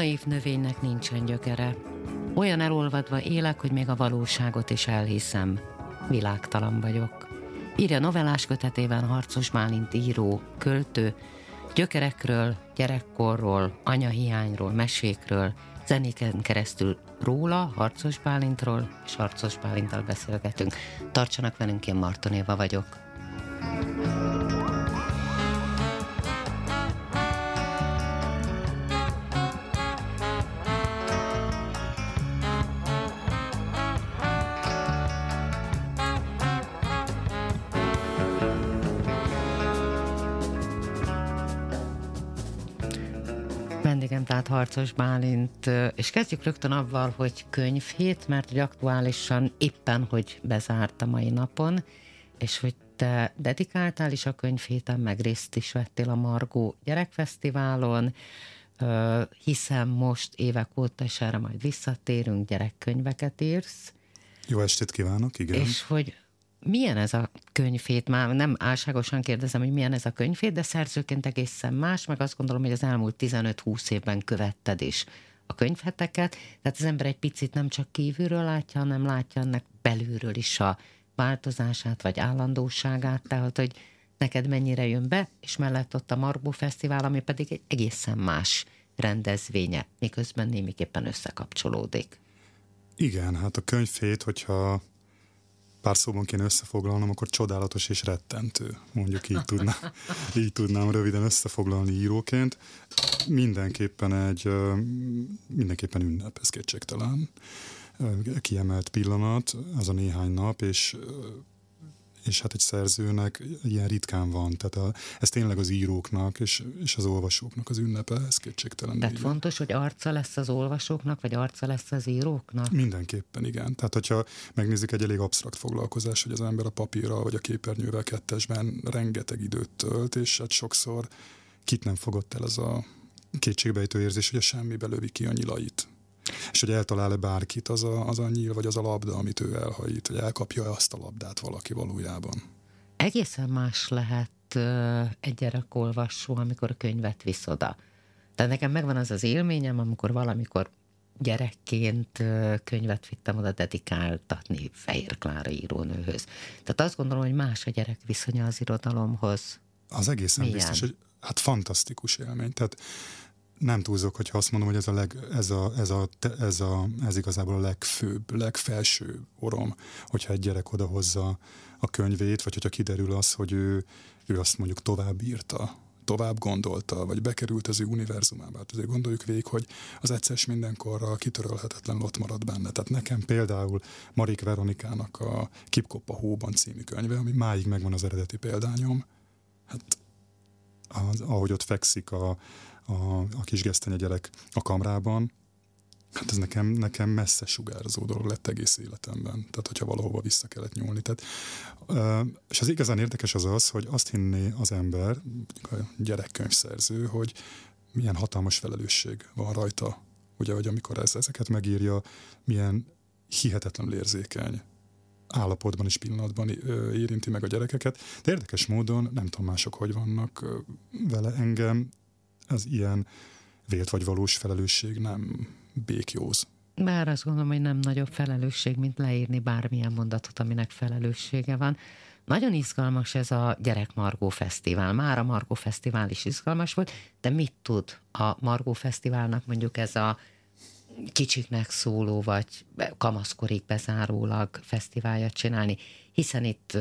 naív növénynek nincsen gyökere. Olyan elolvadva élek, hogy még a valóságot is elhiszem. Világtalan vagyok. Írja novellás kötetében Harcos Bálint író, költő, gyökerekről, gyerekkorról, anyahiányról, mesékről, zenéken keresztül róla, Harcos Bálintról és Harcos Bálintal beszélgetünk. Tartsanak velünk, én Martonéva vagyok. tehát Harcos Bálint, és kezdjük rögtön avval, hogy könyvhét, mert hogy aktuálisan éppen, hogy bezárt a mai napon, és hogy te dedikáltál is a könyvhéten, meg részt is vettél a Margó gyerekfesztiválon, hiszen most évek óta, és erre majd visszatérünk, gyerekkönyveket írsz. Jó estét kívánok, igen. És hogy milyen ez a könyvét? Már nem álságosan kérdezem, hogy milyen ez a könyvét, de szerzőként egészen más, meg azt gondolom, hogy az elmúlt 15-20 évben követted is a könyvheteket, tehát az ember egy picit nem csak kívülről látja, hanem látja ennek belülről is a változását, vagy állandóságát, tehát hogy neked mennyire jön be, és mellett ott a Marbó Fesztivál, ami pedig egy egészen más rendezvénye, miközben némiképpen összekapcsolódik. Igen, hát a könyvfét, hogyha pár szóban kéne összefoglalnom, akkor csodálatos és rettentő, mondjuk így, tudná, így tudnám röviden összefoglalni íróként. Mindenképpen egy, mindenképpen ünnep, ez kétségtelen kiemelt pillanat, az a néhány nap, és és hát egy szerzőnek ilyen ritkán van. Tehát a, ez tényleg az íróknak és, és az olvasóknak az ünnepe, ez kétségtelen. Tehát igen. fontos, hogy arca lesz az olvasóknak, vagy arca lesz az íróknak? Mindenképpen, igen. Tehát, hogyha megnézzük egy elég absztrakt foglalkozás, hogy az ember a papírral vagy a képernyővel kettesben rengeteg időt tölt, és hát sokszor kit nem fogott el az a kétségbejtő érzés, hogy a semmibe lövi ki a nyilait és hogy eltalál-e bárkit az a, az a nyíl, vagy az a labda, amit ő elhajít, hogy elkapja azt a labdát valaki valójában. Egészen más lehet egy gyerek olvasó, amikor a könyvet visz oda. Tehát nekem megvan az az élményem, amikor valamikor gyerekként könyvet vittem oda dedikáltatni Fehér Klára írónőhöz. Tehát azt gondolom, hogy más a gyerek viszonya az irodalomhoz. Az egészen Milyen? biztos, hogy hát fantasztikus élmény. Tehát nem túlzok, hogyha azt mondom, hogy ez, a leg, ez, a, ez, a, ez, a, ez igazából a legfőbb, legfelső orom, hogyha egy gyerek odahozza a könyvét, vagy hogyha kiderül az, hogy ő, ő azt mondjuk tovább írta, tovább gondolta, vagy bekerült az ő univerzumába. Hát gondoljuk végig, hogy az egyszer mindenkorra kitörölhetetlen ott marad benne. Tehát nekem például Marik Veronikának a Kipkop a hóban című könyve, ami máig megvan az eredeti példányom, hát az, ahogy ott fekszik a, a, a kisgesztenye gyerek a kamrában, hát ez nekem, nekem messze sugárzó dolog lett egész életemben. Tehát, hogyha valahova vissza kellett nyúlni. Tehát, és az igazán érdekes az az, hogy azt hinné az ember, a gyerekkönyvszerző, hogy milyen hatalmas felelősség van rajta. Ugye, hogy amikor ez, ezeket megírja, milyen hihetetlen érzékeny állapotban és pillanatban érinti meg a gyerekeket. De érdekes módon, nem tudom mások, hogy vannak vele engem, az ilyen vélt vagy valós felelősség nem békjóz. Bár azt gondolom, hogy nem nagyobb felelősség, mint leírni bármilyen mondatot, aminek felelőssége van. Nagyon izgalmas ez a Gyerek Margó Fesztivál. Már a Margó Fesztivál is izgalmas volt, de mit tud a Margó Fesztiválnak mondjuk ez a kicsiknek szóló, vagy kamaszkorig bezárólag fesztiválját csinálni, hiszen itt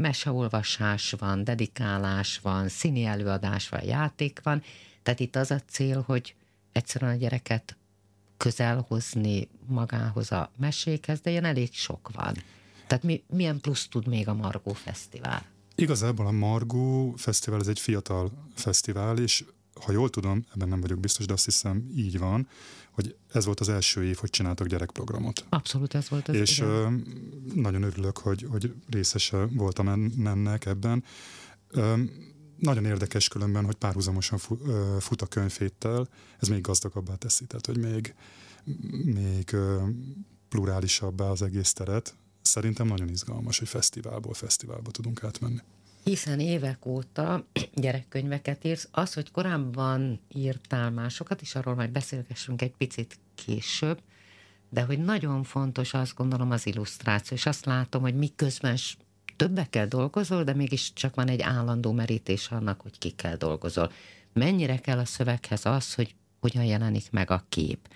meseolvasás van, dedikálás van, színi előadás van, játék van, tehát itt az a cél, hogy egyszerűen a gyereket közel hozni magához a mesékhez, de ilyen elég sok van. Tehát mi, milyen plusz tud még a Margó Fesztivál? Igazából a Margó Fesztivál ez egy fiatal fesztivál, és ha jól tudom, ebben nem vagyok biztos, de azt hiszem így van, hogy ez volt az első év, hogy csináltak gyerekprogramot. Abszolút ez volt az És igen. nagyon örülök, hogy, hogy részese voltam ennek ebben. Nagyon érdekes különben, hogy párhuzamosan fut a könyvhéttel, ez még gazdagabbá teszi, tehát hogy még, még plurálisabbá az egész teret. Szerintem nagyon izgalmas, hogy fesztiválból fesztiválba tudunk átmenni. Hiszen évek óta gyerekkönyveket írsz. Az, hogy korábban írtál másokat, és arról majd beszélgessünk egy picit később, de hogy nagyon fontos azt gondolom az illusztráció, és azt látom, hogy miközben többekkel dolgozol, de mégis csak van egy állandó merítés annak, hogy kikkel dolgozol. Mennyire kell a szöveghez az, hogy hogyan jelenik meg a kép?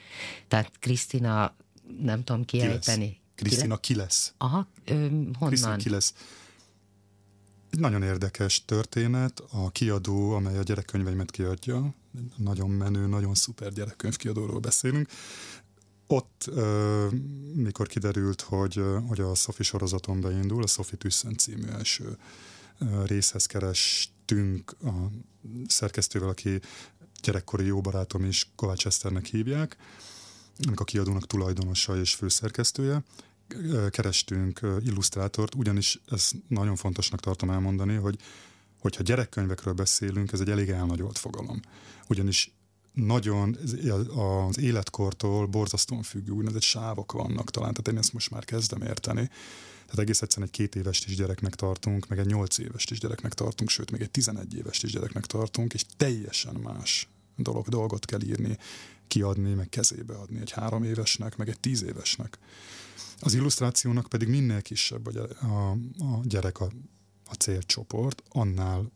Tehát Krisztina, nem tudom kiejteni. Krisztina ki lesz? Aha, ö, honnan? Krisztina ki lesz. Egy nagyon érdekes történet, a kiadó, amely a gyerekkönyveimet kiadja, nagyon menő, nagyon szuper gyerekkönyvkiadóról beszélünk, ott, mikor kiderült, hogy, hogy a Sofi sorozaton beindul, a Sofi Tüssen című első részhez kerestünk a szerkesztővel, aki gyerekkori jó barátom is, Kovács Eszternek hívják, ennek a kiadónak tulajdonosa és főszerkesztője, kerestünk illusztrátort, ugyanis ez nagyon fontosnak tartom elmondani, hogy hogyha gyerekkönyvekről beszélünk, ez egy elég elnagyolt fogalom. Ugyanis nagyon az életkortól borzasztóan függő úgynevezett sávok vannak talán, tehát én ezt most már kezdem érteni. Tehát egész egyszerűen egy két éves is gyereknek tartunk, meg egy nyolc éves is gyereknek tartunk, sőt, még egy tizenegy éves is gyereknek tartunk, és teljesen más dolog, dolgot kell írni, kiadni, meg kezébe adni egy három évesnek, meg egy tíz évesnek. Az illusztrációnak pedig minél kisebb a, a, a gyerek a, a célcsoport, annál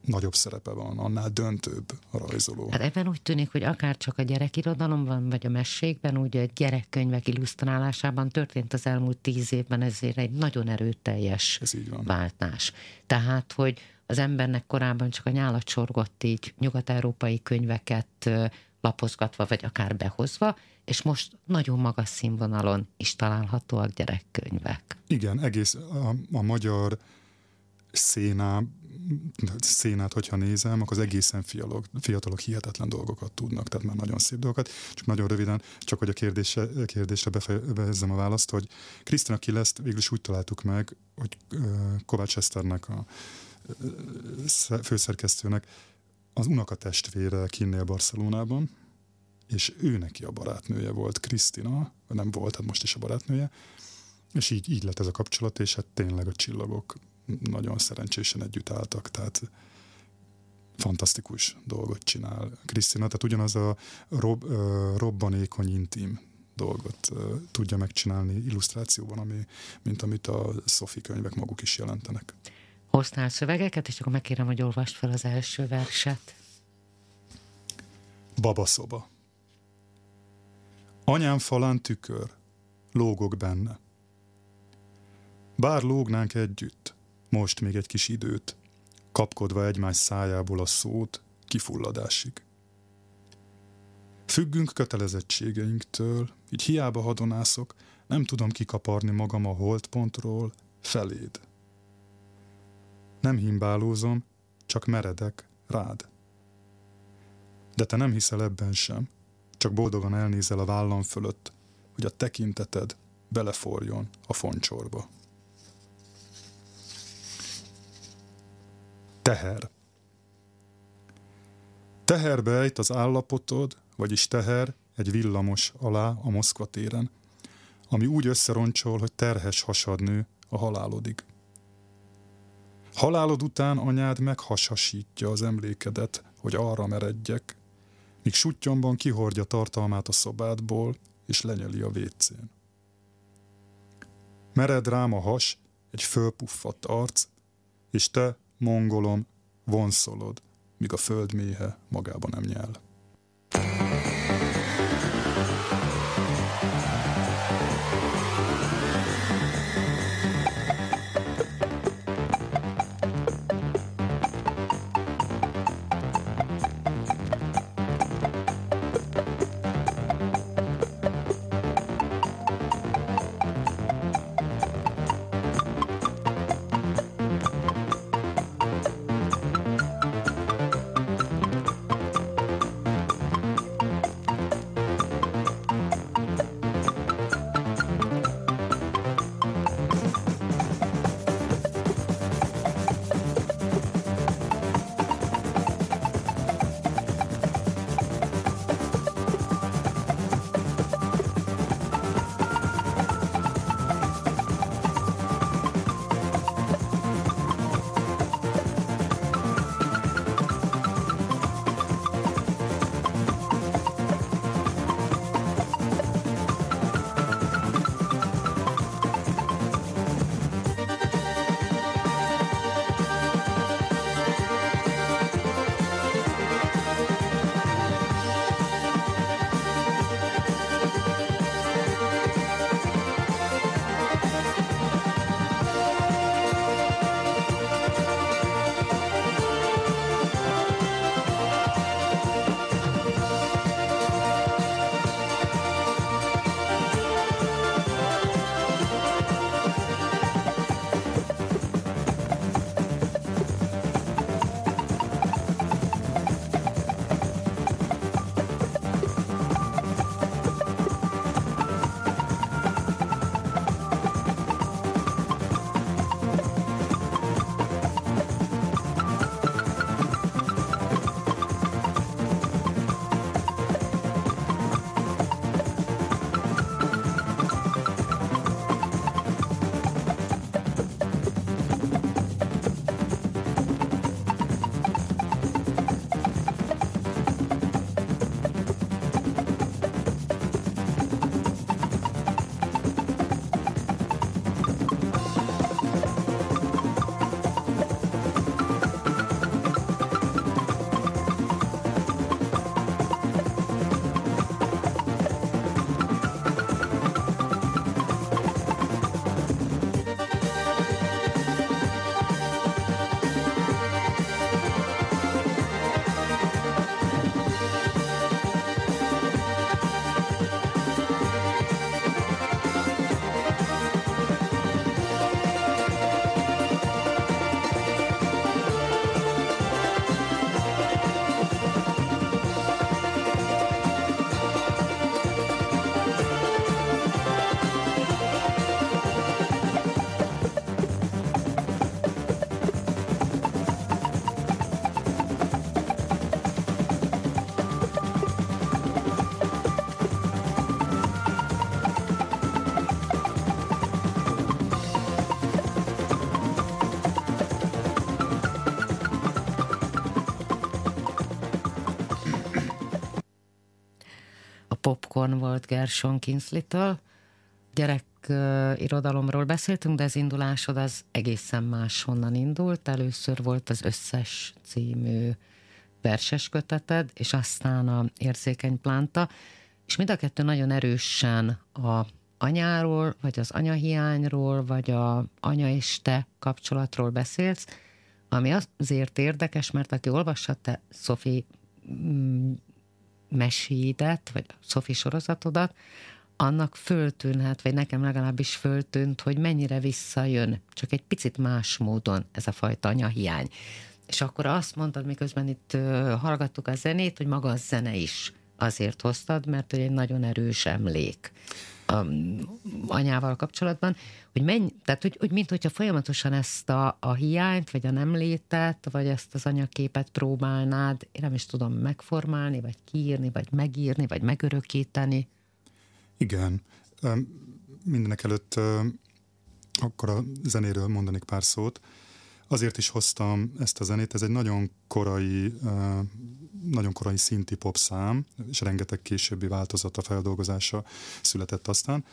nagyobb szerepe van, annál döntőbb a rajzoló. Hát ebben úgy tűnik, hogy akár csak a gyerekirodalomban, vagy a messékben, úgy a gyerekkönyvek illusztrálásában történt az elmúlt tíz évben ezért egy nagyon erőteljes Ez így van. váltás. Tehát, hogy az embernek korábban csak a nyálat sorgott így nyugat-európai könyveket lapozgatva, vagy akár behozva, és most nagyon magas színvonalon is találhatóak gyerekkönyvek. Igen, egész a, a magyar széná, szénát, hogyha nézem, akkor az egészen fiatalok, fiatalok hihetetlen dolgokat tudnak, tehát már nagyon szép dolgokat. Csak nagyon röviden, csak hogy a kérdésre, kérdésre befejezzem a választ, hogy Krisztina Kileszt végül is úgy találtuk meg, hogy Kovács Eszternek, a főszerkesztőnek az unokatestvére kinnél Barcelonában, és ő neki a barátnője volt, Krisztina, nem volt, hát most is a barátnője, és így, így lett ez a kapcsolat, és hát tényleg a csillagok nagyon szerencsésen együtt álltak, tehát fantasztikus dolgot csinál Krisztina, tehát ugyanaz a rob, robbanékony intim dolgot tudja megcsinálni illusztrációban, ami, mint amit a Sophie könyvek maguk is jelentenek. Hoztál szövegeket, és akkor megkérem, hogy olvast fel az első verset. Babaszoba. Anyám falán tükör, lógok benne. Bár lógnánk együtt, most még egy kis időt, kapkodva egymás szájából a szót kifulladásig. Függünk kötelezettségeinktől, így hiába hadonászok, nem tudom kikaparni magam a holdpontról feléd. Nem himbálózom, csak meredek rád. De te nem hiszel ebben sem, csak boldogan elnézel a vállam fölött, hogy a tekinteted beleforjon a foncsorba. Teher. Teherbe ejt az állapotod, vagyis teher egy villamos alá a Moszkva téren, ami úgy összeroncsol, hogy terhes hasad nő a halálodig. Halálod után anyád meghasasítja az emlékedet, hogy arra meredjek, míg suttyomban kihordja tartalmát a szobádból, és lenyeli a vécén. Mered rám a has, egy fölpuffadt arc, és te, mongolom, vonszolod, míg a föld méhe magában nem nyel. Popcorn volt Gershon Kinsley-től. Gyerek uh, irodalomról beszéltünk, de az indulásod az egészen más honnan indult. Először volt az összes című verses köteted, és aztán a érzékeny plánta, és mind a kettő nagyon erősen a anyáról, vagy az anyahiányról, vagy a anya és te kapcsolatról beszélsz, ami azért érdekes, mert aki olvassa te Szofi mm, meséidet, vagy a Szofi sorozatodat, annak föltűnhet, vagy nekem legalábbis föltűnt, hogy mennyire visszajön, csak egy picit más módon ez a fajta anyahiány. És akkor azt mondtad, miközben itt hallgattuk a zenét, hogy maga a zene is azért hoztad, mert egy nagyon erős emlék a anyával kapcsolatban, hogy menj, tehát hogy, hogy mint hogyha folyamatosan ezt a, a hiányt, vagy a nem létet, vagy ezt az anyaképet próbálnád, én nem is tudom megformálni, vagy kiírni, vagy megírni, vagy megörökíteni. Igen. Mindenek előtt akkor a zenéről mondanék pár szót. Azért is hoztam ezt a zenét, ez egy nagyon korai, nagyon korai szinti popszám, és rengeteg későbbi változata, feldolgozása született aztán.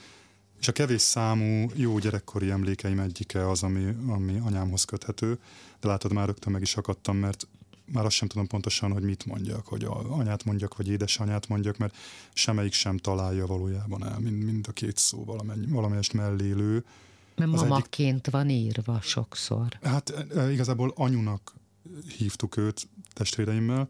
És a kevés számú jó gyerekkori emlékeim egyike az, ami, ami anyámhoz köthető, de látod, már rögtön meg is akadtam, mert már azt sem tudom pontosan, hogy mit mondjak, hogy anyát mondjak, vagy édesanyát mondjak, mert semmelyik sem találja valójában el, mind, mind a két szó valamelyest mellélő. Mert mamaként egyik... van írva sokszor. Hát e, igazából anyunak hívtuk őt testvéreimmel,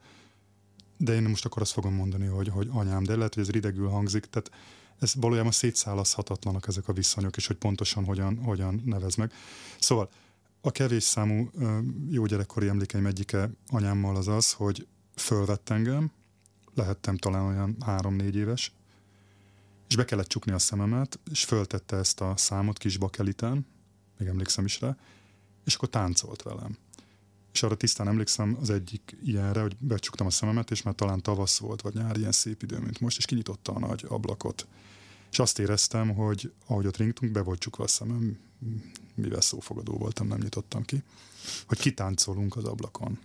de én most akkor azt fogom mondani, hogy, hogy anyám, de lehet, hogy ez ridegül hangzik, tehát ez valójában szétszállazhatatlanak ezek a viszonyok, és hogy pontosan hogyan, hogyan nevez meg. Szóval a kevés számú jó gyerekkori emlékeim egyike anyámmal az az, hogy fölvett engem, lehettem talán olyan három-négy éves, és be kellett csukni a szememet, és föltette ezt a számot kis bakeliten, még emlékszem is rá, és akkor táncolt velem. És arra tisztán emlékszem az egyik ilyenre, hogy becsuktam a szememet, és már talán tavasz volt, vagy nyár, ilyen szép idő, mint most, és kinyitotta a nagy ablakot. És azt éreztem, hogy ahogy ott ringtunk, be volt csukva a szemem, mivel szófogadó voltam, nem nyitottam ki, hogy kitáncolunk az ablakon.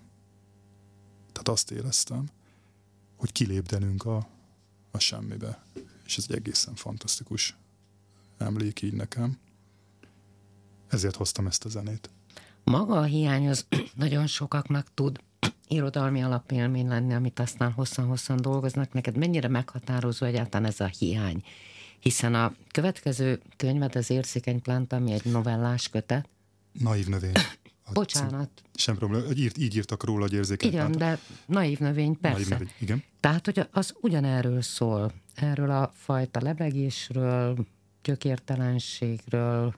Tehát azt éreztem, hogy kilépdenünk a, a semmibe. És ez egy egészen fantasztikus emlék így nekem. Ezért hoztam ezt a zenét. Maga a hiány az nagyon sokaknak tud irodalmi alapélmény lenni, amit aztán hosszan-hosszan dolgoznak. Neked mennyire meghatározó egyáltalán ez a hiány? Hiszen a következő könyved az Érzékeny Planta, ami egy novellás kötet. Naív növény. Bocsánat. Sem probléma. Írt, így írtak róla, hogy érzékeny Igen, de naív növény, persze. Naív növény, igen. Tehát, hogy az ugyanerről szól. Erről a fajta lebegésről, gyökértelenségről,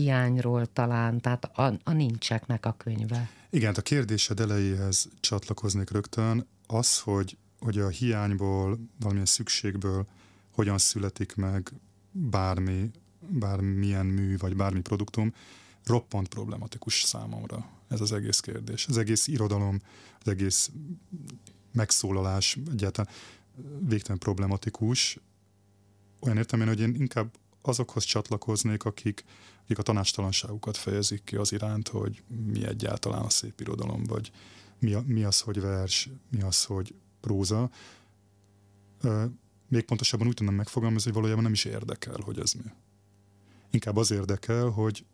hiányról talán, tehát a, a nincseknek a könyve. Igen, a kérdésed elejéhez csatlakoznék rögtön. Az, hogy, hogy a hiányból, valamilyen szükségből hogyan születik meg bármi, bármilyen mű, vagy bármi produktum, roppant problematikus számomra ez az egész kérdés. Az egész irodalom, az egész megszólalás egyáltalán végtelen problematikus. Olyan értem hogy én inkább azokhoz csatlakoznék, akik, akik a tanástalanságukat fejezik ki az iránt, hogy mi egyáltalán a szép irodalom, vagy mi, mi az, hogy vers, mi az, hogy próza. Még pontosabban úgy tudom megfogalmazni, hogy valójában nem is érdekel, hogy ez mi. Inkább az érdekel, hogy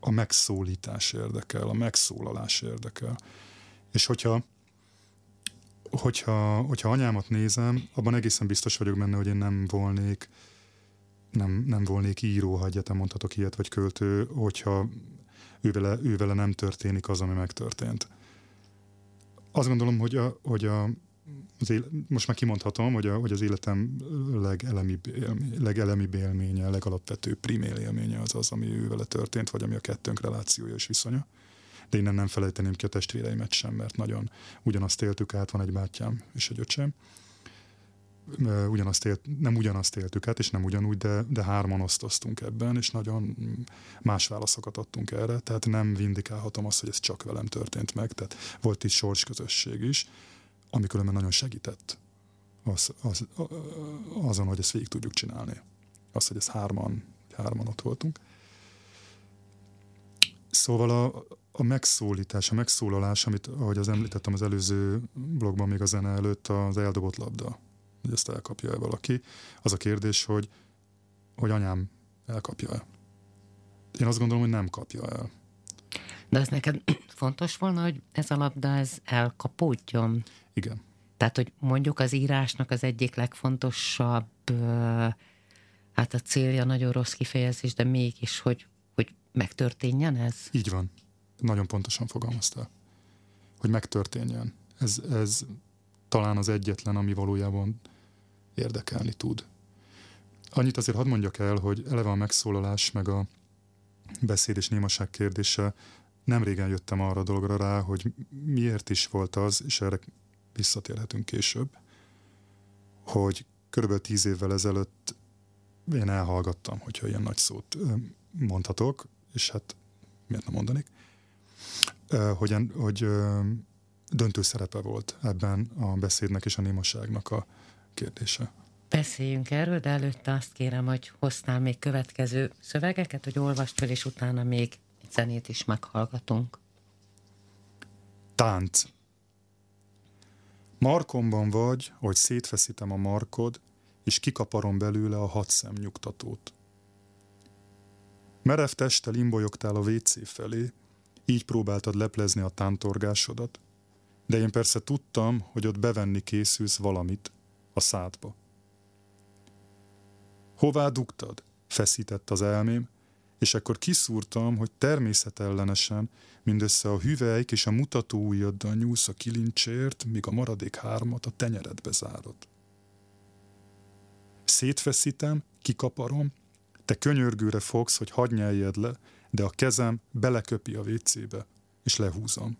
a megszólítás érdekel, a megszólalás érdekel. És hogyha hogyha, hogyha anyámat nézem, abban egészen biztos vagyok benne, hogy én nem volnék nem, nem volnék író, ha egyetem mondhatok ilyet, vagy költő, hogyha ővele, ővele nem történik az, ami megtörtént. Azt gondolom, hogy, a, hogy a, az éle, most már kimondhatom, hogy, a, hogy az életem legelemibb, legelemibb élménye, legalapvetőbb primél élménye az az, ami ővele történt, vagy ami a kettőnk relációja és viszonya. De innen nem felejteném ki a testvéreimet sem, mert nagyon ugyanazt éltük át, van egy bátyám és egy öcsém ugyanazt élt, nem ugyanazt éltük át, és nem ugyanúgy, de, de hárman osztoztunk ebben, és nagyon más válaszokat adtunk erre, tehát nem vindikálhatom azt, hogy ez csak velem történt meg, tehát volt itt sorsközösség is, ami különben nagyon segített az, az, azon, hogy ezt végig tudjuk csinálni. Azt, hogy ez hárman, hárman ott voltunk. Szóval a, a megszólítás, a megszólalás, amit, ahogy az említettem az előző blogban még a zene előtt, az eldobott labda, hogy ezt elkapja el valaki. Az a kérdés, hogy, hogy anyám elkapja el. Én azt gondolom, hogy nem kapja el. De ez neked fontos volna, hogy ez a labda ez elkapódjon? Igen. Tehát, hogy mondjuk az írásnak az egyik legfontosabb, hát a célja nagyon rossz kifejezés, de mégis, hogy, hogy megtörténjen ez? Így van. Nagyon pontosan fogalmaztál. Hogy megtörténjen. Ez, ez talán az egyetlen, ami valójában érdekelni tud. Annyit azért hadd mondjak el, hogy eleve a megszólalás, meg a beszéd és némaság kérdése nem régen jöttem arra a dologra rá, hogy miért is volt az, és erre visszatérhetünk később, hogy körülbelül tíz évvel ezelőtt én elhallgattam, hogyha ilyen nagy szót mondhatok, és hát miért nem mondanék, hogy, hogy döntő szerepe volt ebben a beszédnek és a némaságnak a kérdése. Beszéljünk erről, de előtte azt kérem, hogy hoztál még következő szövegeket, hogy olvast fel, és utána még egy zenét is meghallgatunk. Tánc. Markomban vagy, hogy szétfeszítem a markod, és kikaparom belőle a hat szem nyugtatót. Merev testtel imbolyogtál a WC felé, így próbáltad leplezni a tántorgásodat, de én persze tudtam, hogy ott bevenni készülsz valamit a szádba. Hová dugtad? Feszített az elmém, és akkor kiszúrtam, hogy természetellenesen mindössze a hüvelyk és a mutató ujjaddal nyúlsz a kilincsért, míg a maradék hármat a tenyeredbe zárod. Szétfeszítem, kikaparom, te könyörgőre fogsz, hogy nyeljed le, de a kezem beleköpi a vécébe, és lehúzom.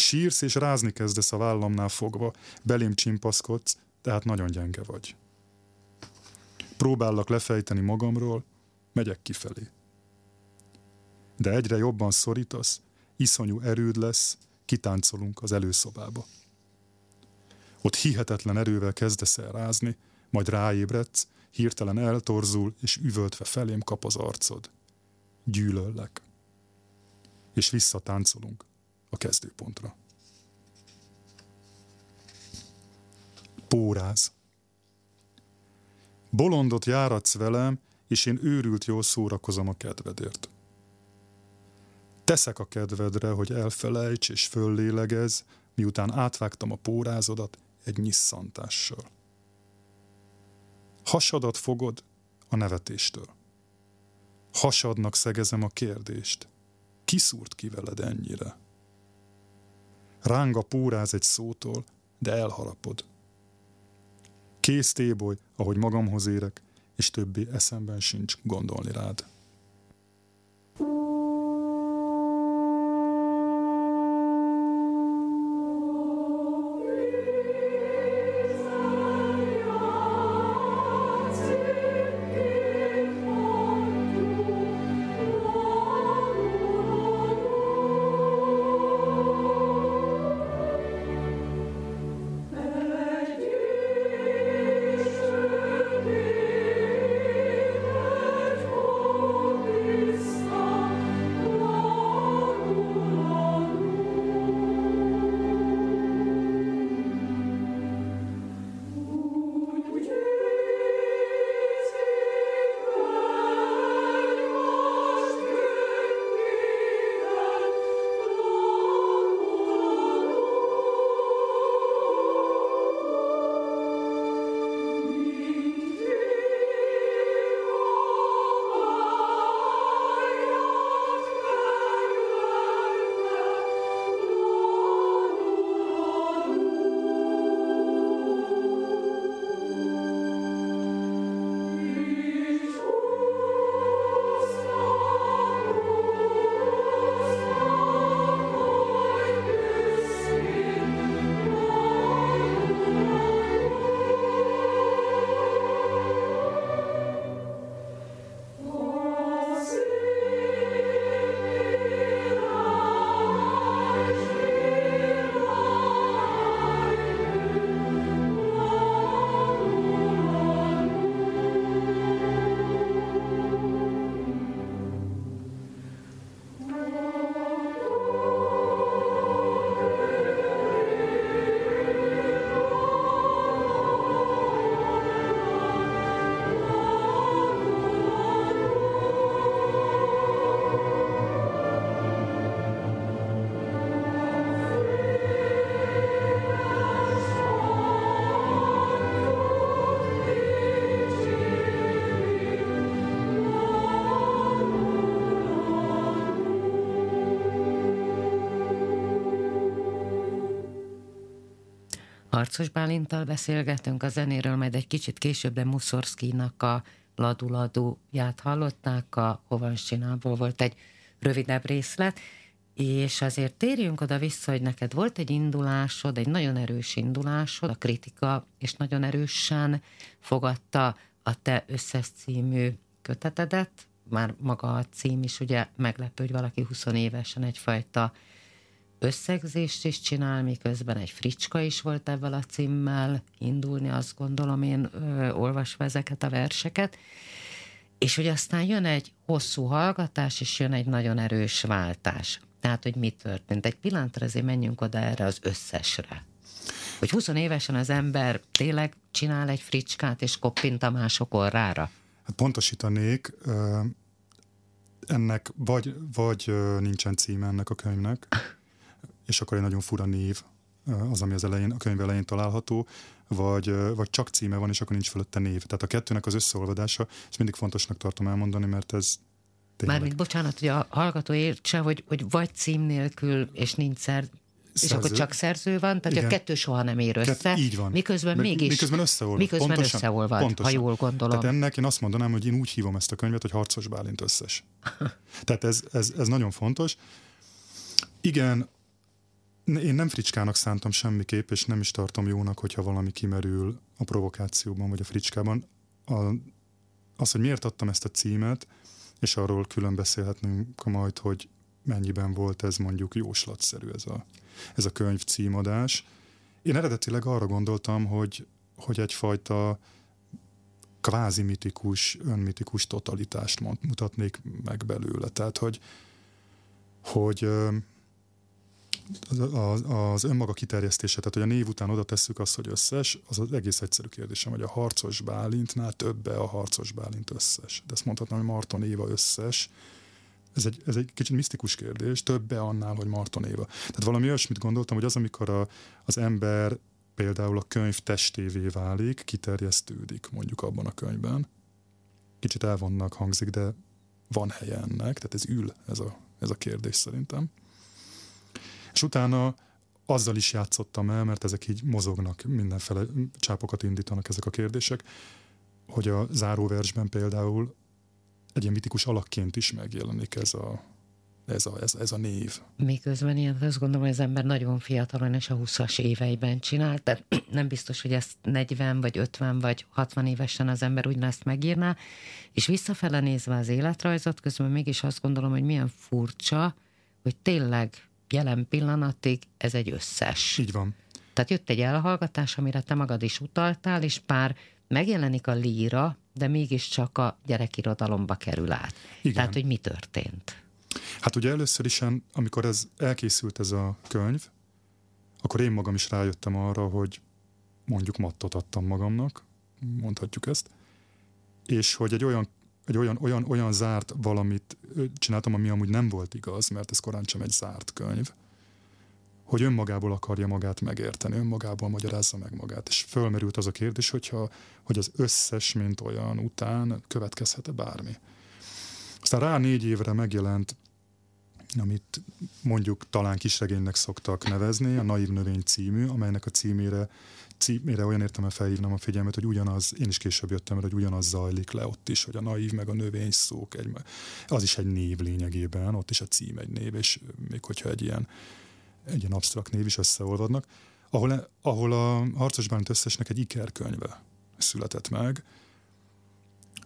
Sírsz és rázni kezdesz a vállamnál fogva, belém csimpaszkodsz, tehát nagyon gyenge vagy. Próbállak lefejteni magamról, megyek kifelé. De egyre jobban szorítasz, iszonyú erőd lesz, kitáncolunk az előszobába. Ott hihetetlen erővel kezdesz el rázni, majd ráébredsz, hirtelen eltorzul, és üvöltve felém kap az arcod. Gyűlöllek. És visszatáncolunk a kezdőpontra. Póráz. Bolondot járatsz velem, és én őrült jól szórakozom a kedvedért. Teszek a kedvedre, hogy elfelejts és föllélegez, miután átvágtam a pórázodat egy nyisszantással. Hasadat fogod a nevetéstől. Hasadnak szegezem a kérdést. Kiszúrt ki veled ennyire? Ránga póráz egy szótól, de elharapod. Kész téboly, ahogy magamhoz érek, és többi eszemben sincs gondolni rád. Arcos Bálintal beszélgetünk a zenéről, majd egy kicsit később, de Muszorszkinak a Ladu-Laduját hallották, a Hovansinából volt egy rövidebb részlet, és azért térjünk oda vissza, hogy neked volt egy indulásod, egy nagyon erős indulásod, a kritika, és nagyon erősen fogadta a te összes című kötetedet, már maga a cím is ugye meglepő, hogy valaki 20 évesen egyfajta összegzést is csinál, miközben egy fricska is volt ebből a címmel indulni, azt gondolom én ö, olvasva ezeket a verseket. És hogy aztán jön egy hosszú hallgatás, és jön egy nagyon erős váltás. Tehát, hogy mi történt. Egy pillanatra azért menjünk oda erre az összesre. Hogy 20 évesen az ember tényleg csinál egy fricskát, és koppint a mások orrára? Hát pontosítanék, ennek vagy, vagy nincsen címe ennek a könyvnek, és akkor egy nagyon fura név az, ami az elején, a könyv elején található, vagy, vagy csak címe van, és akkor nincs fölötte név. Tehát a kettőnek az összeolvadása, ezt mindig fontosnak tartom elmondani, mert ez tényleg. Mármint bocsánat, hogy a hallgató értse, hogy, hogy vagy cím nélkül, és nincs szer, Szerző. És akkor csak szerző van, tehát Igen. a kettő soha nem ér össze. Kett, így van. Miközben M- mégis. Miközben összeolvad. Miközben pontosan, összeolvad, pontosan. ha jól gondolom. Tehát ennek én azt mondanám, hogy én úgy hívom ezt a könyvet, hogy Harcos Bálint összes. tehát ez, ez, ez nagyon fontos. Igen, én nem fricskának szántam semmiképp, és nem is tartom jónak, hogyha valami kimerül a provokációban, vagy a fricskában. A, az, hogy miért adtam ezt a címet, és arról külön beszélhetnünk majd, hogy mennyiben volt ez mondjuk jóslatszerű ez a, ez a könyv címadás. Én eredetileg arra gondoltam, hogy, hogy egyfajta kvázi mitikus, önmitikus totalitást mutatnék meg belőle. Tehát, hogy, hogy az, az, önmaga kiterjesztése, tehát hogy a név után oda tesszük azt, hogy összes, az az egész egyszerű kérdésem, hogy a harcos Bálintnál többe a harcos Bálint összes. De ezt mondhatnám, hogy Marton Éva összes. Ez egy, ez egy kicsit misztikus kérdés, többe annál, hogy Marton Éva. Tehát valami olyasmit gondoltam, hogy az, amikor a, az ember például a könyv testévé válik, kiterjesztődik mondjuk abban a könyvben. Kicsit elvonnak hangzik, de van helye ennek, tehát ez ül ez a, ez a kérdés szerintem. És utána azzal is játszottam el, mert ezek így mozognak, mindenfele csápokat indítanak ezek a kérdések, hogy a záróversben például egy ilyen mitikus alakként is megjelenik ez a, ez a, ez, ez a név. Miközben ilyen, azt gondolom, hogy az ember nagyon fiatalon és a 20-as éveiben csinált, tehát nem biztos, hogy ezt 40 vagy 50 vagy 60 évesen az ember úgy ezt megírná, és visszafele nézve az életrajzot, közben mégis azt gondolom, hogy milyen furcsa, hogy tényleg jelen pillanatig ez egy összes. Így van. Tehát jött egy elhallgatás, amire te magad is utaltál, és pár megjelenik a líra, de mégiscsak a gyerekirodalomba kerül át. Igen. Tehát, hogy mi történt? Hát ugye először is, amikor ez elkészült ez a könyv, akkor én magam is rájöttem arra, hogy mondjuk mattot adtam magamnak, mondhatjuk ezt, és hogy egy olyan egy olyan, olyan, olyan zárt valamit csináltam, ami amúgy nem volt igaz, mert ez korán sem egy zárt könyv, hogy önmagából akarja magát megérteni, önmagából magyarázza meg magát. És fölmerült az a kérdés, hogyha, hogy az összes, mint olyan után következhet-e bármi. Aztán rá négy évre megjelent, amit mondjuk talán kisregénynek szoktak nevezni, a Naív Növény című, amelynek a címére címére olyan értem felhívnám a figyelmet, hogy ugyanaz, én is később jöttem hogy ugyanaz zajlik le ott is, hogy a naív meg a növény szók, egy, az is egy név lényegében, ott is a cím egy név, és még hogyha egy ilyen, egy ilyen absztrakt név is összeolvadnak, ahol, ahol a Harcos Bálint összesnek egy ikerkönyve született meg,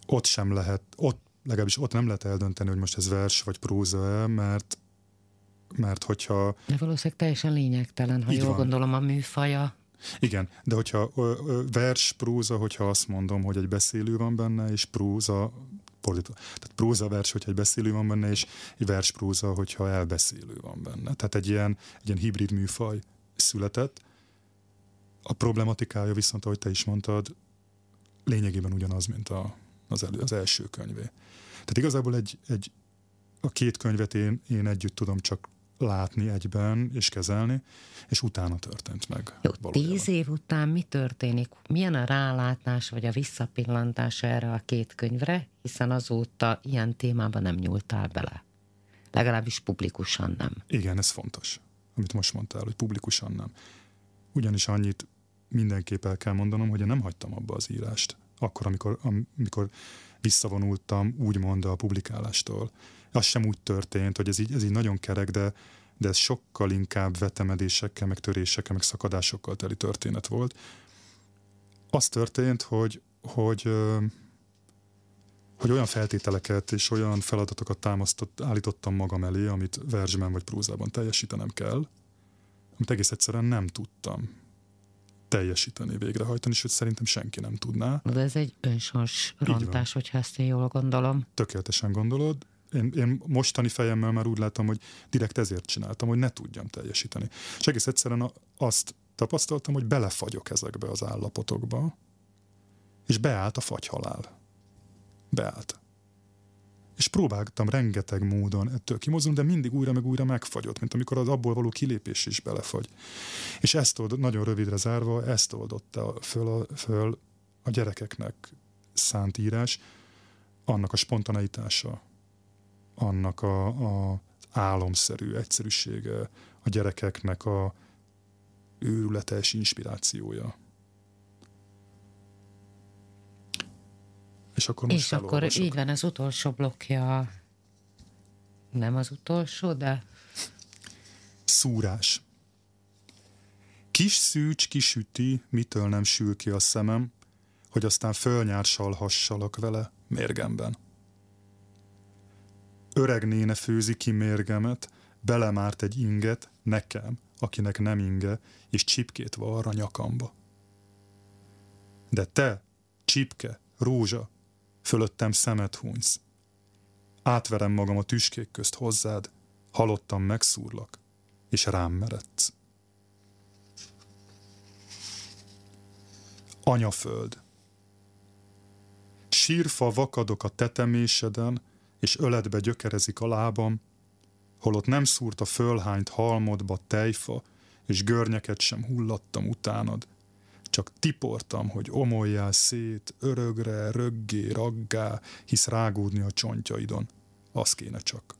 ott sem lehet, ott legalábbis ott nem lehet eldönteni, hogy most ez vers vagy próza-e, mert mert hogyha... De valószínűleg teljesen lényegtelen, ha jól van. gondolom a műfaja. Igen, de hogyha vers, próza, hogyha azt mondom, hogy egy beszélő van benne, és próza, fordítva. Tehát próza vers, hogyha egy beszélő van benne, és egy vers próza, hogyha elbeszélő van benne. Tehát egy ilyen, egy ilyen hibrid műfaj született. A problematikája viszont, ahogy te is mondtad, lényegében ugyanaz, mint a, az, elő, az első könyvé. Tehát igazából egy, egy, a két könyvet én, én együtt tudom csak látni egyben és kezelni, és utána történt meg. Jó, valójában. tíz év után mi történik? Milyen a rálátás vagy a visszapillantás erre a két könyvre, hiszen azóta ilyen témában nem nyúltál bele. Legalábbis publikusan nem. Igen, ez fontos, amit most mondtál, hogy publikusan nem. Ugyanis annyit mindenképp el kell mondanom, hogy én nem hagytam abba az írást. Akkor, amikor, amikor visszavonultam úgymond a publikálástól. Az sem úgy történt, hogy ez így, ez így nagyon kerek, de, de ez sokkal inkább vetemedésekkel, meg törésekkel, meg szakadásokkal teli történet volt. Az történt, hogy, hogy, hogy olyan feltételeket és olyan feladatokat támasztott, állítottam magam elé, amit versben vagy prózában teljesítenem kell, amit egész egyszerűen nem tudtam teljesíteni, végrehajtani, hogy szerintem senki nem tudná. De ez egy önsors rontás, hogyha ezt én jól gondolom. Tökéletesen gondolod. Én, én mostani fejemmel már úgy látom, hogy direkt ezért csináltam, hogy ne tudjam teljesíteni. És egész egyszerűen azt tapasztaltam, hogy belefagyok ezekbe az állapotokba, és beállt a fagyhalál. Beállt és próbáltam rengeteg módon ettől kimozdulni, de mindig újra meg újra megfagyott, mint amikor az abból való kilépés is belefagy. És ezt old, nagyon rövidre zárva, ezt oldotta föl a, föl a gyerekeknek szánt írás, annak a spontaneitása, annak a, a álomszerű egyszerűsége, a gyerekeknek a őrületes inspirációja. És akkor most És akkor így van, az utolsó blokkja nem az utolsó, de... Szúrás. Kis szűcs kisüti, mitől nem sül ki a szemem, hogy aztán fölnyársalhassalak vele mérgemben. Öreg néne főzi ki mérgemet, belemárt egy inget nekem, akinek nem inge, és csipkét varra nyakamba. De te, csipke, rózsa, fölöttem szemet hunysz. Átverem magam a tüskék közt hozzád, halottam megszúrlak, és rám meredsz. Anyaföld. Sírfa vakadok a teteméseden, és öletbe gyökerezik a lábam, holott nem szúrt a fölhányt halmodba tejfa, és görnyeket sem hullattam utánad csak tiportam, hogy omoljál szét, örögre, röggé, raggá, hisz rágódni a csontjaidon. Az kéne csak.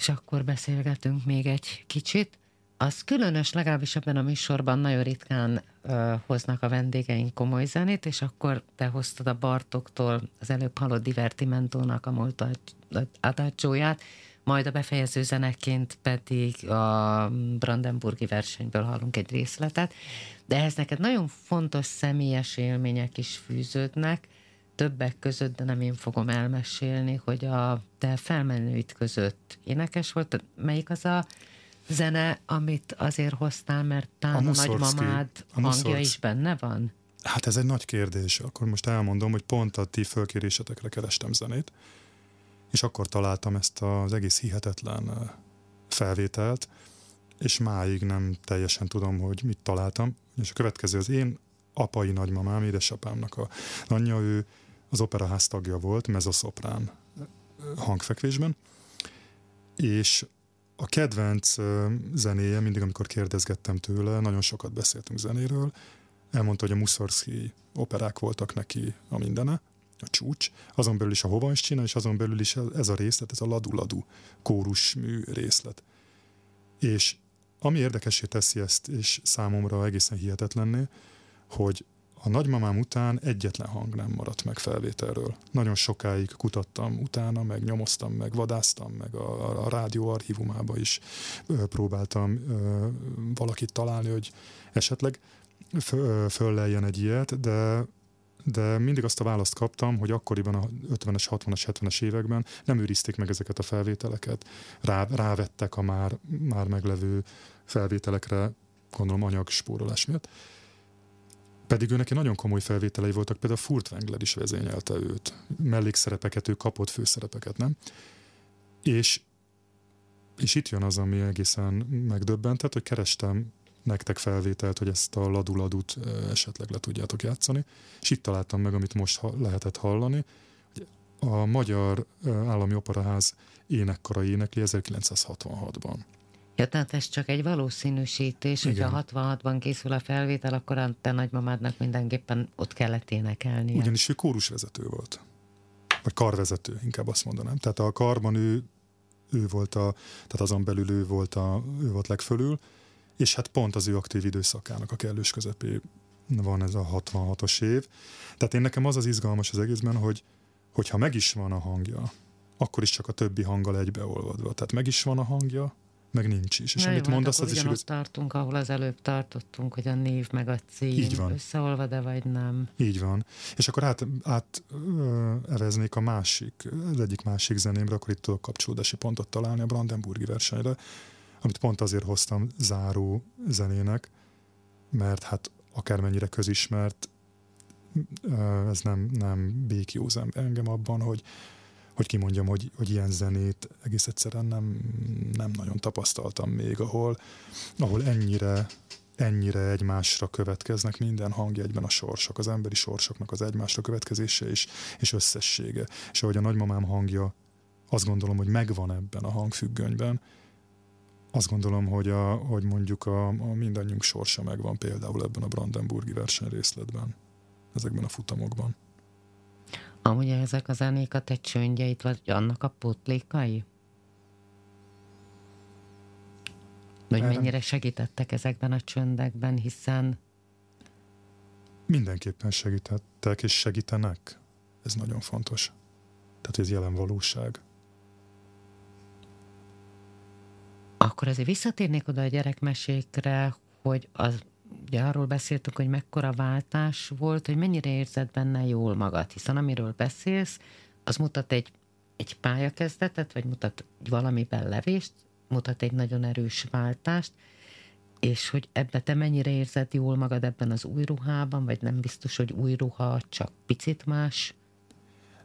És akkor beszélgetünk még egy kicsit. Az különös, legalábbis ebben a műsorban nagyon ritkán ö, hoznak a vendégeink komoly zenét, és akkor te hoztad a Bartoktól az előbb halott Divertimentónak a múlt adácsóját, majd a befejező zeneként pedig a Brandenburgi versenyből hallunk egy részletet, de ehhez neked nagyon fontos személyes élmények is fűződnek, többek között, de nem én fogom elmesélni, hogy a te felmenőit között énekes volt. Melyik az a zene, amit azért hoztál, mert talán a, a nagymamád a hangja is benne van? Hát ez egy nagy kérdés. Akkor most elmondom, hogy pont a ti fölkérésetekre kerestem zenét, és akkor találtam ezt az egész hihetetlen felvételt, és máig nem teljesen tudom, hogy mit találtam. És a következő az én apai nagymamám, édesapámnak a anyja, ő az operaház tagja volt, mezoszoprán hangfekvésben, és a kedvenc zenéje, mindig amikor kérdezgettem tőle, nagyon sokat beszéltünk zenéről, elmondta, hogy a Muszorszki operák voltak neki a mindene, a csúcs, azon belül is a Hovanscsina, és azon belül is ez a részlet, ez a ladu-ladu kórusmű részlet. És ami érdekessé teszi ezt, és számomra egészen hihetetlenné, hogy a nagymamám után egyetlen hang nem maradt meg felvételről. Nagyon sokáig kutattam utána, meg nyomoztam, meg vadáztam, meg a, a rádió archívumába is próbáltam ö, valakit találni, hogy esetleg fölleljen egy ilyet, de de mindig azt a választ kaptam, hogy akkoriban a 50-es, 60-as, 70-es években nem őrizték meg ezeket a felvételeket, Rá, rávettek a már, már meglevő felvételekre, gondolom anyagspórolás miatt. Pedig ő neki nagyon komoly felvételei voltak, például Furtwängler is vezényelte őt. Mellékszerepeket, ő kapott főszerepeket, nem? És, és itt jön az, ami egészen megdöbbentett, hogy kerestem nektek felvételt, hogy ezt a laduladut esetleg le tudjátok játszani. És itt találtam meg, amit most lehetett hallani. A Magyar Állami Operaház énekkara énekli 1966-ban. Ja, tehát ez csak egy valószínűsítés, Igen. hogyha 66-ban készül a felvétel, akkor a te nagymamádnak mindenképpen ott kellett énekelni. Ugyanis ő kórusvezető volt. Vagy karvezető, inkább azt mondanám. Tehát a karban ő, ő volt a, tehát azon belül ő volt, a, ő volt legfölül, és hát pont az ő aktív időszakának a kellős közepé van ez a 66-os év. Tehát én nekem az az izgalmas az egészben, hogy hogyha meg is van a hangja, akkor is csak a többi hanggal egybeolvadva. Tehát meg is van a hangja, meg nincs is. És Na amit jó, mondasz, hát az is igaz... tartunk, ahol az előbb tartottunk, hogy a név meg a cím Így van. összeolvad-e vagy nem. Így van. És akkor át, át ö, eveznék a másik, az egyik másik zenémre, akkor itt tudok kapcsolódási pontot találni a Brandenburgi versenyre, amit pont azért hoztam záró zenének, mert hát akármennyire közismert, ez nem, nem békjózem engem abban, hogy, hogy kimondjam, hogy, hogy ilyen zenét egész egyszerűen nem, nem nagyon tapasztaltam még, ahol, ahol ennyire, ennyire egymásra következnek minden hangja egyben a sorsok, az emberi sorsoknak az egymásra következése és, és összessége. És ahogy a nagymamám hangja, azt gondolom, hogy megvan ebben a hangfüggönyben, azt gondolom, hogy, a, hogy mondjuk a, a mindannyiunk sorsa megvan például ebben a Brandenburgi versenyrészletben, ezekben a futamokban. Amúgy ezek a zenék a te csöndjeit, vagy annak a potlékai? Vagy mennyire segítettek ezekben a csöndekben, hiszen... Mindenképpen segítettek, és segítenek. Ez nagyon fontos. Tehát ez jelen valóság. Akkor azért visszatérnék oda a gyerekmesékre, hogy az, ugye arról beszéltük, hogy mekkora váltás volt, hogy mennyire érzed benne jól magad, hiszen amiről beszélsz, az mutat egy, egy pályakezdetet, vagy mutat valamiben levést, mutat egy nagyon erős váltást, és hogy ebbe te mennyire érzed jól magad ebben az új ruhában, vagy nem biztos, hogy új ruha, csak picit más?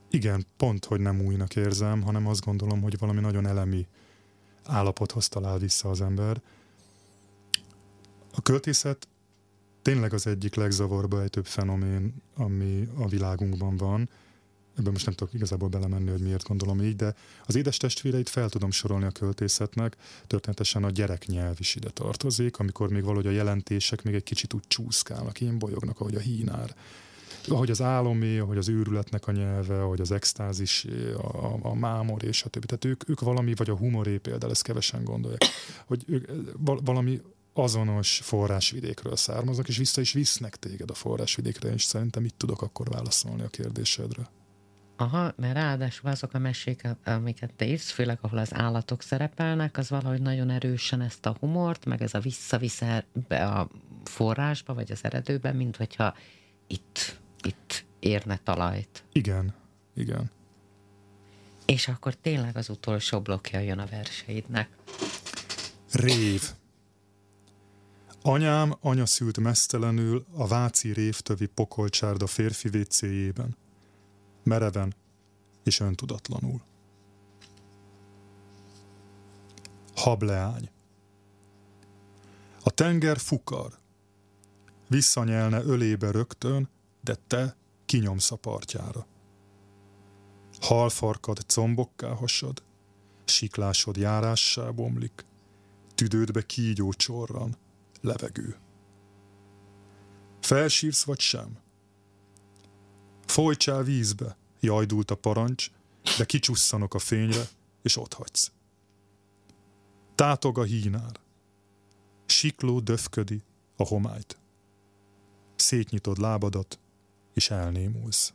Igen, pont, hogy nem újnak érzem, hanem azt gondolom, hogy valami nagyon elemi állapothoz talál vissza az ember. A költészet tényleg az egyik legzavarba ejtőbb fenomén, ami a világunkban van. Ebben most nem tudok igazából belemenni, hogy miért gondolom így, de az édes testvéreit fel tudom sorolni a költészetnek, történetesen a gyereknyelv is ide tartozik, amikor még valahogy a jelentések még egy kicsit úgy csúszkálnak, én bolyognak, ahogy a hínár ahogy az álomé, ahogy az őrületnek a nyelve, ahogy az extázis, a, a, a mámor és a többi. Tehát ők, ők valami, vagy a humoré például, ezt kevesen gondolják, hogy ők valami azonos forrásvidékről származnak, és vissza is visznek téged a forrásvidékre, és szerintem itt tudok akkor válaszolni a kérdésedre. Aha, mert ráadásul azok a mesék, amiket te írsz, főleg ahol az állatok szerepelnek, az valahogy nagyon erősen ezt a humort, meg ez a visszavisz be a forrásba, vagy az eredőbe, mint hogyha itt, itt érne talajt. Igen, igen. És akkor tényleg az utolsó blokkja jön a verseidnek. Rév. Anyám anya szült mesztelenül a váci révtövi pokolcsárda férfi vécéjében mereven és öntudatlanul. Hableány. A tenger fukar. Visszanyelne ölébe rögtön, de te kinyomsz a partjára. Halfarkad combokká hasad, siklásod járássá bomlik, tüdődbe kígyó csorran, levegő. Felsírsz vagy sem? Folytsál vízbe, jajdult a parancs, de kicsusszanok a fényre, és ott hagysz. Tátog a hínár. Sikló döfködi a homályt. Szétnyitod lábadat, és elnémulsz.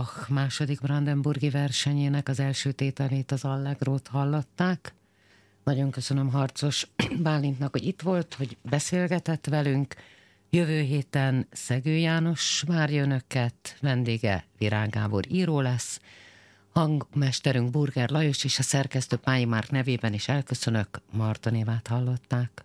Bach második Brandenburgi versenyének az első tételét, az Allegrót hallották. Nagyon köszönöm Harcos Bálintnak, hogy itt volt, hogy beszélgetett velünk. Jövő héten Szegő János várja önöket, vendége Virág író lesz, hangmesterünk Burger Lajos és a szerkesztő Pályi Márk nevében is elköszönök, Marta névát hallották.